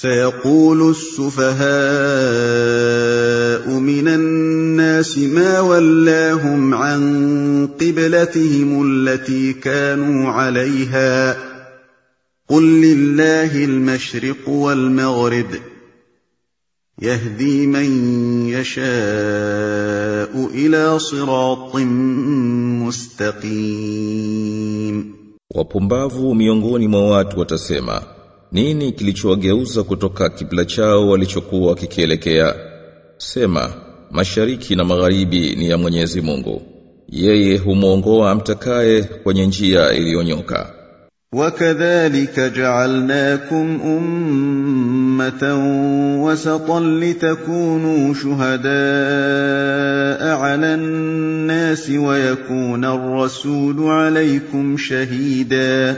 سيقول السفهاء من الناس ما ولاهم عن قبلتهم التي كانوا عليها قل لله المشرق والمغرب يهدي من يشاء إلى صراط مستقيم. Wapumbavu miongoni mwa watu watasema, nini kilichowageuza kutoka kibla chao walichokuwa kikielekea? Sema, mashariki na magharibi ni ya Mwenyezi Mungu. Yeye humwongoa amtakaye kwenye njia iliyonyoka. وكذلك جعلناكم أمة وسطا لتكونوا شهداء على الناس ويكون الرسول عليكم شهيدا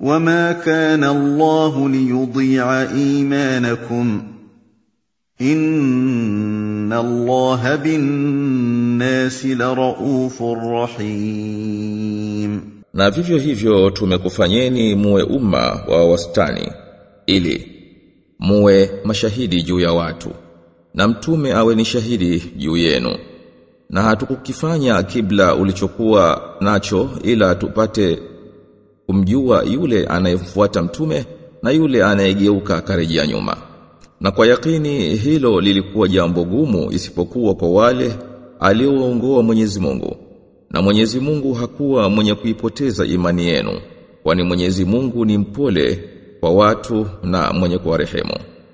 وما كان الله ليضيع إيمانكم إن الله بالناس لرؤوف رحيم Na vivyo hivyo tumekufanyeni muwe umma wa wastani ili muwe mashahidi juu ya watu na mtume awe ni shahidi juu yenu na hatukukifanya kibla ulichokuwa nacho ila tupate kumjua yule anayemfuata mtume na yule anayegeuka akarejea nyuma. Na kwa yakini hilo lilikuwa jambo gumu isipokuwa kwa wale aliowaongoa Mwenyezi Mungu. Na Mwenyezi Mungu hakuwa mwenye kuipoteza imani yenu kwani Mwenyezi Mungu ni mpole kwa watu na mwenye kuwarehemu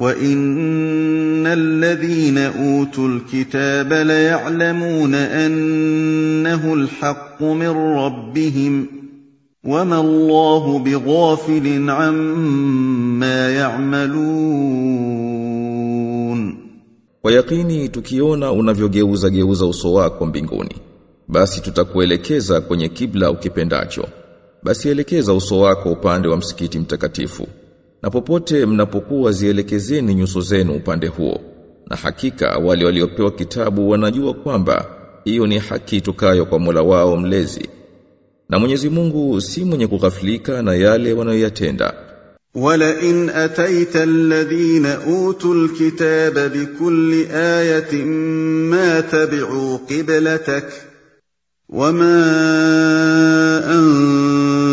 وان الذين اوتوا الكتاب ليعلمون انه الحق من ربهم وما الله بغافل عما يعملون Kwa yakini tukiona unavyogeuza geuza uso wako mbinguni basi tutakuelekeza kwenye kibla ukipendacho basi elekeza uso wako upande wa msikiti mtakatifu na popote mnapokuwa zielekezeni nyuso zenu upande huo. Na hakika wale waliopewa kitabu wanajua kwamba hiyo ni haki tukayo kwa Mola wao mlezi. Na Mwenyezi Mungu si mwenye kughafilika na yale wanayoyatenda. Wala in ataita alladhina utul kitaba bikulli ayatin ma tabi'u qiblatak wama an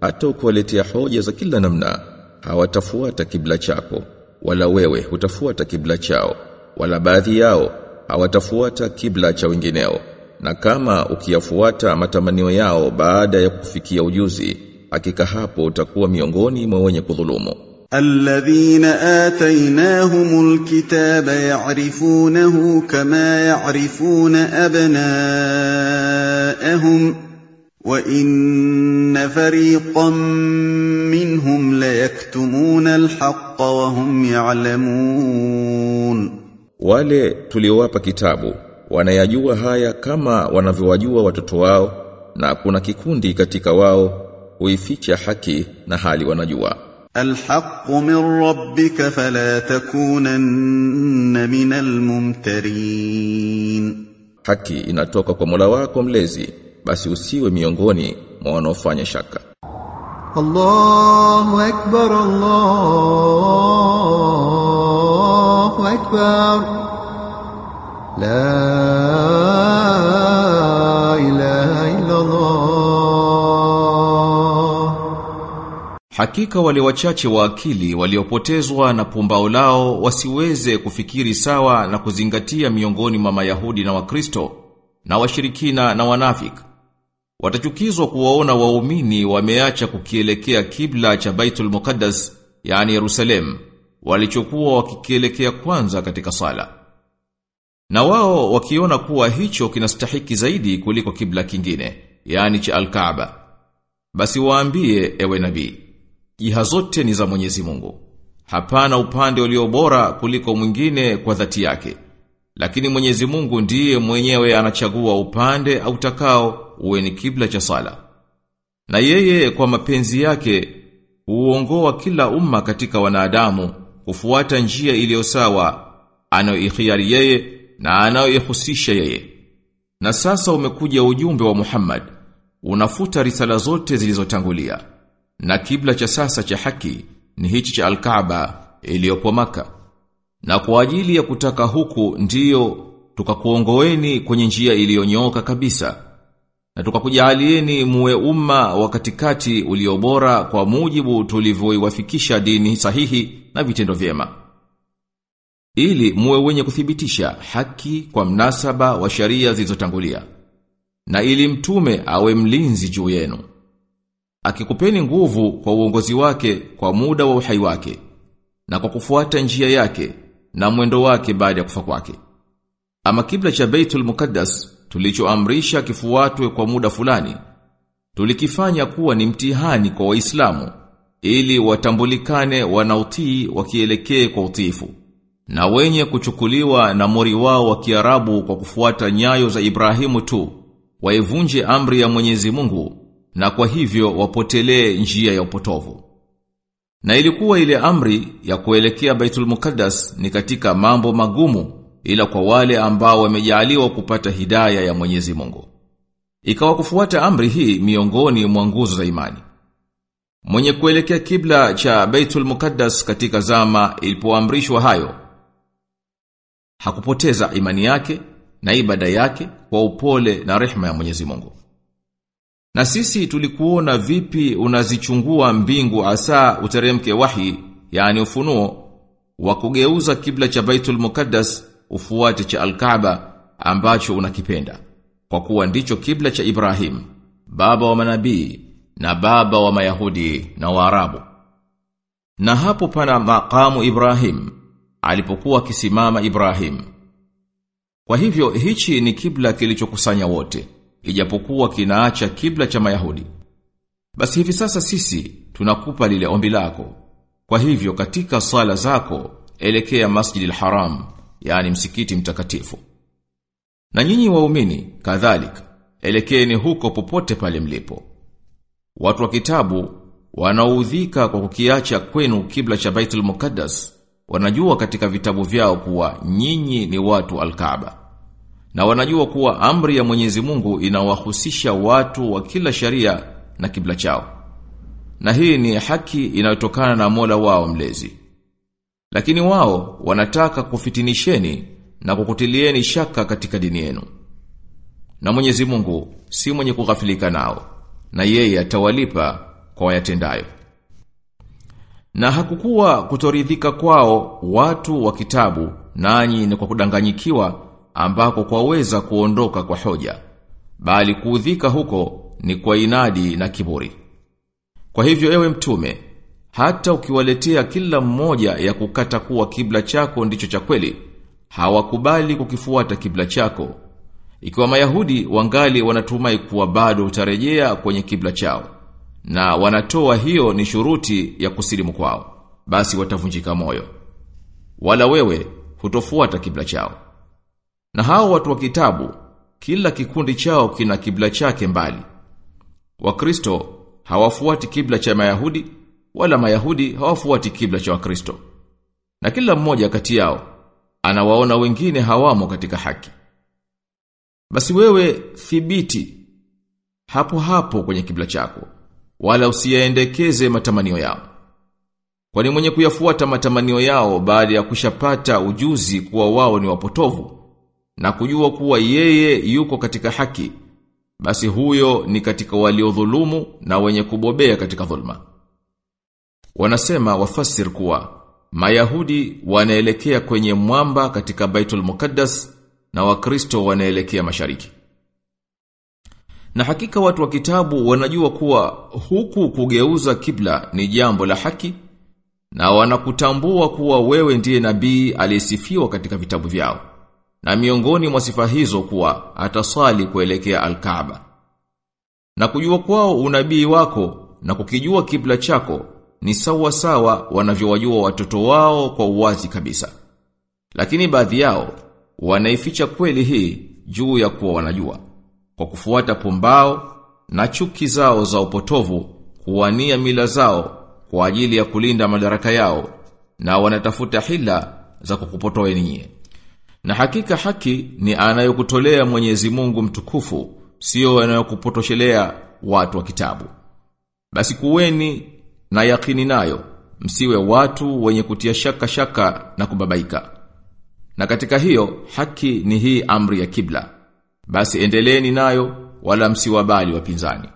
hata ukiwaletea hoja za kila namna hawatafuata kibla chako wala wewe hutafuata kibla chao wala baadhi yao hawatafuata kibla cha wengineo na kama ukiyafuata matamanio yao baada ya kufikia ujuzi hakika hapo utakuwa miongoni mwa wenye kudhulumu الذين آتيناهم الكتاب يعرفونه كما يعرفون أبناءهم وإن فريقا منهم ليكتمون الحق وهم يعلمون wale tuliowapa kitabu wanayajua haya kama wanavyowajua watoto wao na kuna kikundi katika wao huificha haki na hali wanajua الحق من ربك فلا تكونن من الممترين haki inatoka kwa Mola wako mlezi basi usiwe miongoni mwa wanaofanya shaka. Allahu akbar Allahu akbar. La ilaha illa Allah Hakika wale wachache wa akili waliopotezwa na pumbao lao wasiweze kufikiri sawa na kuzingatia miongoni mwa Mayahudi na Wakristo na washirikina na wanafiki. Watachukizwa kuwaona waumini wameacha kukielekea kibla cha Baitul Muqaddas, yani Yerusalem, walichokuwa wakikielekea kwanza katika sala. Na wao wakiona kuwa hicho kinastahiki zaidi kuliko kibla kingine, yani cha Al-Kaaba. Basi waambie ewe nabii, jiha zote ni za Mwenyezi Mungu. Hapana upande ulio bora kuliko mwingine kwa dhati yake. Lakini Mwenyezi Mungu ndiye mwenyewe anachagua upande au takao uwe ni kibla cha sala. Na yeye kwa mapenzi yake huongoa kila umma katika wanadamu kufuata njia iliyo sawa anaoikhiari yeye na anayoihusisha yeye. Na sasa umekuja ujumbe wa Muhammad unafuta risala zote zilizotangulia. Na kibla cha sasa cha haki ni hichi cha Al-Kaaba iliyopo Maka. Na kwa ajili ya kutaka huku ndiyo tukakuongoeni kwenye njia iliyonyooka kabisa. Na tukakujalieni muwe umma wa katikati uliobora kwa mujibu tulivyoiwafikisha dini sahihi na vitendo vyema. Ili muwe wenye kuthibitisha haki kwa mnasaba wa sharia zilizotangulia. Na ili mtume awe mlinzi juu yenu. Akikupeni nguvu kwa uongozi wake kwa muda wa uhai wake na kwa kufuata njia yake na mwendo wake baada ya kufa kwake. Ama kibla cha Baitul Muqaddas tulichoamrisha kifuatwe kwa muda fulani tulikifanya kuwa ni mtihani kwa Waislamu ili watambulikane wanautii wakielekee kwa utiifu na wenye kuchukuliwa na mori wao wa Kiarabu kwa kufuata nyayo za Ibrahimu tu waivunje amri ya Mwenyezi Mungu na kwa hivyo wapotelee njia ya upotovu. Na ilikuwa ile amri ya kuelekea Baitul Mukaddas ni katika mambo magumu ila kwa wale ambao wamejaliwa kupata hidaya ya Mwenyezi Mungu. Ikawa kufuata amri hii miongoni mwa nguzo za imani. Mwenye kuelekea kibla cha Baitul Muqaddas katika zama ilipoamrishwa hayo hakupoteza imani yake na ibada yake kwa upole na rehma ya Mwenyezi Mungu. Na sisi tulikuona vipi unazichungua mbingu asa uteremke wahi, yani ufunuo, wa kugeuza kibla cha Baitul Muqaddas ufuate cha Al-Kaaba ambacho unakipenda. Kwa kuwa ndicho kibla cha Ibrahim, baba wa manabii na baba wa Mayahudi na Waarabu. Na hapo pana makamu Ibrahim alipokuwa kisimama Ibrahim. Kwa hivyo hichi ni kibla kilichokusanya wote ijapokuwa kinaacha kibla cha Mayahudi. Basi hivi sasa sisi tunakupa lile ombi lako. Kwa hivyo katika sala zako elekea Masjidil Haram, yani msikiti mtakatifu. Na nyinyi waumini kadhalika elekeeni huko popote pale mlipo. Watu wa kitabu wanaoudhika kwa kukiacha kwenu kibla cha Baitul Muqaddas wanajua katika vitabu vyao kuwa nyinyi ni watu al-Kaaba. Na wanajua kuwa amri ya Mwenyezi Mungu inawahusisha watu wa kila sharia na kibla chao. Na hii ni haki inayotokana na Mola wao mlezi. Lakini wao wanataka kufitinisheni na kukutilieni shaka katika dini yenu. Na Mwenyezi Mungu si mwenye kughafilika nao, na yeye atawalipa kwa wayatendayo. Na hakukuwa kutoridhika kwao watu wa kitabu nanyi ni kwa kudanganyikiwa ambako kwaweza kuondoka kwa hoja bali kuudhika huko ni kwa inadi na kiburi kwa hivyo ewe mtume hata ukiwaletea kila mmoja ya kukata kuwa kibla chako ndicho cha kweli hawakubali kukifuata kibla chako. Ikiwa mayahudi wangali wanatumai kuwa bado utarejea kwenye kibla chao na wanatoa hiyo ni shuruti ya kusilimu kwao basi watavunjika moyo. Wala wewe hutofuata kibla chao. Na hao watu wa kitabu kila kikundi chao kina kibla chake mbali. Wakristo hawafuati kibla cha mayahudi wala mayahudi hawafuati kibla cha wakristo na kila mmoja kati yao anawaona wengine hawamo katika haki Basi wewe thibiti hapo hapo kwenye kibla chako wala usiyaendekeze matamanio yao. Kwani mwenye kuyafuata matamanio yao baada ya kushapata ujuzi kuwa wao ni wapotovu na kujua kuwa yeye yuko katika haki, basi huyo ni katika waliodhulumu na wenye kubobea katika dhulma. Wanasema wafasir kuwa Mayahudi wanaelekea kwenye mwamba katika Baitul mukaddas na Wakristo wanaelekea mashariki. Na hakika watu wa kitabu wanajua kuwa huku kugeuza kibla ni jambo la haki na wanakutambua kuwa wewe ndiye nabii aliyesifiwa katika vitabu vyao. Na miongoni mwa sifa hizo kuwa atasali kuelekea Al-Kaaba. Na kujua kwao unabii wako na kukijua kibla chako ni sawa sawa wanavyowajua watoto wao kwa uwazi kabisa. Lakini baadhi yao wanaificha kweli hii juu ya kuwa wanajua kwa kufuata pumbao na chuki zao za upotovu kuwania mila zao kwa ajili ya kulinda madaraka yao na wanatafuta hila za kukupotoa nyie. Na hakika haki ni anayokutolea Mwenyezi Mungu mtukufu, sio anayokupotoshelea watu wa kitabu. Basi kuweni na yakini nayo, msiwe watu wenye kutia shaka shaka na kubabaika. Na katika hiyo haki ni hii amri ya kibla. Basi endeleeni nayo wala msiwabali wapinzani.